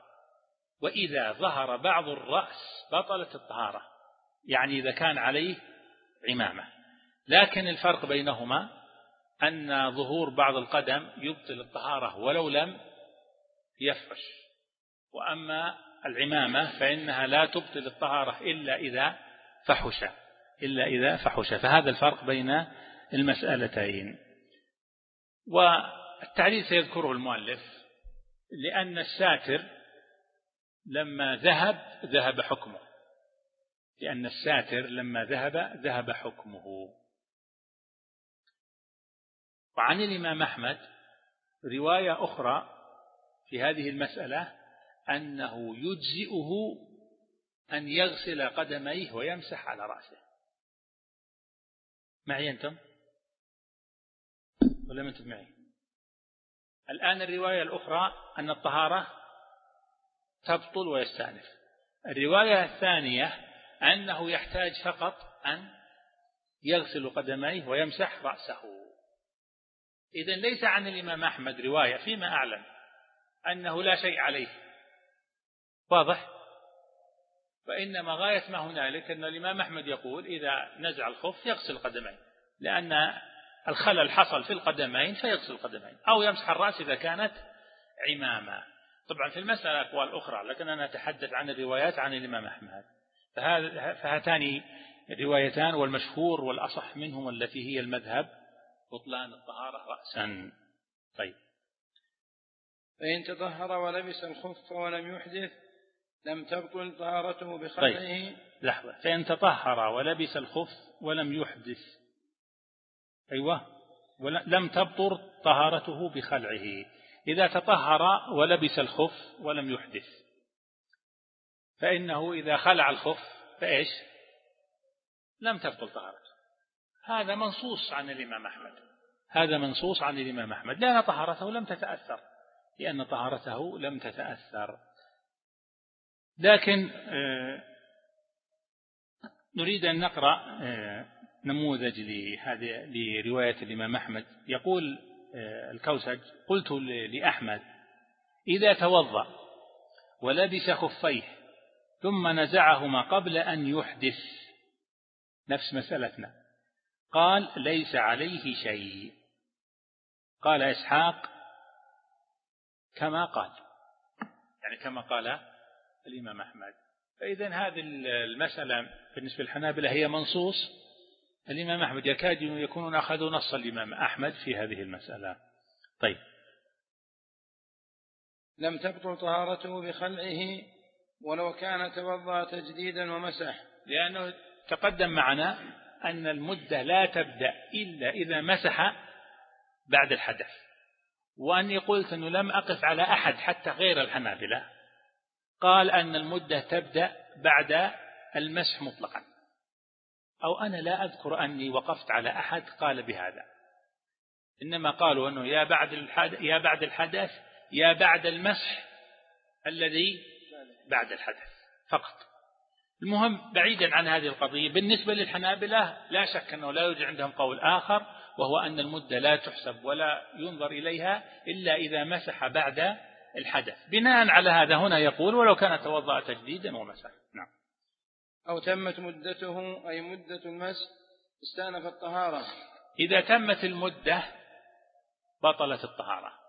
وإذا ظهر بعض الرأس بطلت الطهارة. يعني إذا كان عليه عمامة. لكن الفرق بينهما أن ظهور بعض القدم يبطل الطهارة ولو لم يفرش. وأما العمامة فإنها لا تبطل الطهارة إلا إذا فحش إلا إذا فحش. فهذا الفرق بين المسألتين. والتعليل سيذكره المؤلف لأن الساتر لما ذهب ذهب حكمه. لأن الساتر لما ذهب ذهب حكمه. وعن الإمام أحمد رواية أخرى في هذه المسألة أنه يجزئه أن يغسل قدميه ويمسح على رأسه. معي أنتم؟ ولا أنتم معي؟ الآن الرواية الأخرى أن الطهارة تبطل ويستأنف. الرواية الثانية أنه يحتاج فقط أن يغسل قدميه ويمسح رأسه. إذا ليس عن الإمام أحمد رواية فيما أعلم أنه لا شيء عليه. واضح؟ وإنما غاية ما هنالك أن الإمام أحمد يقول إذا نزع الخف يغسل قدميه لأن الخلل حصل في القدمين فيغسل القدمين أو يمسح الرأس إذا كانت عمامة طبعا في المسألة أقوال أخرى لكن أنا أتحدث عن الروايات عن الإمام أحمد. فهاتان روايتان والمشهور والأصح منهم التي هي المذهب. بطلان الطهارة رأسا. طيب. فإن تطهر ولبس الخف ولم يحدث لم تبطل طهارته بخلعه طيب. لحظة. فإن تطهر ولبس الخف ولم يحدث. أيوة. لم تبطر طهارته بخلعه. إذا تطهر ولبس الخف ولم يحدث. فإنه إذا خلع الخف فإيش؟ لم تبطل طهارته. هذا منصوص عن الإمام أحمد. هذا منصوص عن الإمام أحمد. لأن طهارته لم تتأثر. لأن طهارته لم تتأثر. لكن آه، نريد أن نقرأ آه، نموذج لهذه لرواية الإمام أحمد. يقول آه، الكوسج قلت لأحمد إذا توضأ ولبس خفيه ثم نزعهما قبل أن يحدث. نفس مسألتنا. قال ليس عليه شيء. قال إسحاق كما قال. يعني كما قال الإمام أحمد. فإذا هذه المسألة بالنسبة للحنابلة هي منصوص. الإمام أحمد يكاد يكونون أخذوا نص الإمام أحمد في هذه المسألة. طيب. لم تبطل طهارته بخلعه ولو كان توضأ تجديدا ومسح لأنه تقدم معنا أن المدة لا تبدأ إلا إذا مسح بعد الحدث. وأني قلت أنه لم أقف على أحد حتى غير الحنابلة. قال أن المدة تبدأ بعد المسح مطلقا. أو أنا لا أذكر أني وقفت على أحد قال بهذا. إنما قالوا أنه يا بعد الحدث يا بعد الحدث يا بعد المسح الذي بعد الحدث. فقط. المهم بعيدا عن هذه القضية بالنسبة للحنابلة لا شك أنه لا يوجد عندهم قول آخر وهو أن المدة لا تحسب ولا ينظر إليها إلا إذا مسح بعد الحدث. بناء على هذا هنا يقول ولو كان توضأ تجديدا ومسح. نعم. أو تمت مدته أي مدة المسح استأنف الطهارة. إذا تمت المدة بطلت الطهارة.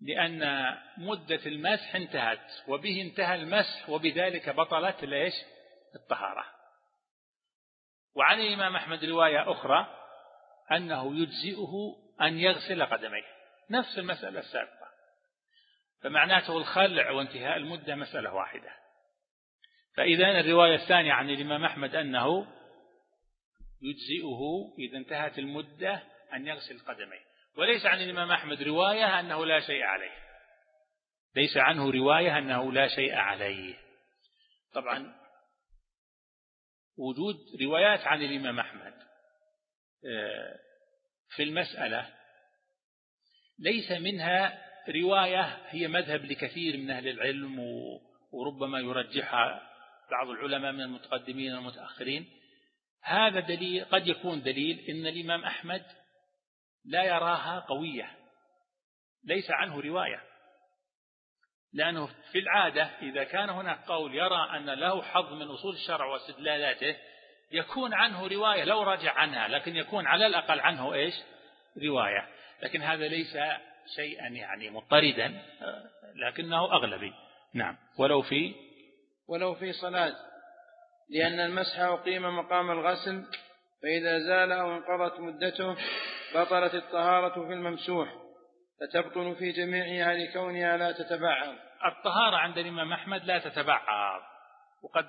لأن مدة المسح انتهت وبه انتهى المسح وبذلك بطلت ليش؟ الطهارة. وعن الإمام أحمد رواية أخرى أنه يجزئه أن يغسل قدميه. نفس المسألة السابقة. فمعناته الخلع وانتهاء المدة مسألة واحدة. فإذا الرواية الثانية عن الإمام أحمد أنه يجزئه إذا انتهت المدة أن يغسل قدميه. وليس عن الإمام أحمد رواية أنه لا شيء عليه. ليس عنه رواية أنه لا شيء عليه. طبعا وجود روايات عن الإمام أحمد آه، في المسألة ليس منها رواية هي مذهب لكثير من أهل العلم وربما يرجحها بعض العلماء من المتقدمين والمتأخرين. هذا دليل قد يكون دليل إن الإمام أحمد لا يراها قوية. ليس عنه رواية. لأنه في العادة إذا كان هناك قول يرى أن له حظ من أصول الشرع واستدلالاته يكون عنه رواية لو رجع عنها لكن يكون على الأقل عنه إيش؟ رواية. لكن هذا ليس شيئا يعني مضطردا لكنه أغلبي. نعم. ولو في؟ ولو في صلاة. لأن المسح أقيم مقام الغسل فإذا زال أو انقضت مدته بطلت الطهارة في الممسوح فتبطل في جميعها لكونها لا تتبعض. الطهارة عند الإمام أحمد لا تتبعض. وقد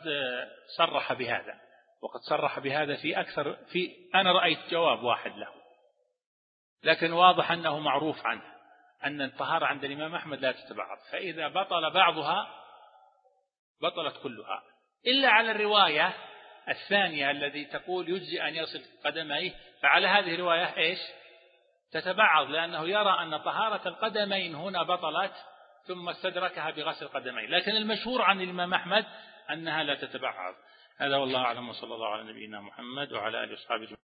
صرح بهذا وقد صرح بهذا في أكثر في أنا رأيت جواب واحد له. لكن واضح أنه معروف عنه أن الطهارة عند الإمام أحمد لا تتبعض. فإذا بطل بعضها بطلت كلها. إلا على الرواية الثانية الذي تقول يجزي أن يغسل قدميه فعلى هذه الرواية إيش؟ تتبعض لأنه يرى أن طهارة القدمين هنا بطلت ثم استدركها بغسل القدمين. لكن المشهور عن الإمام أحمد أنها لا تتبعض. هذا والله أعلم وصلى الله على نبينا محمد وعلى آله وصحبه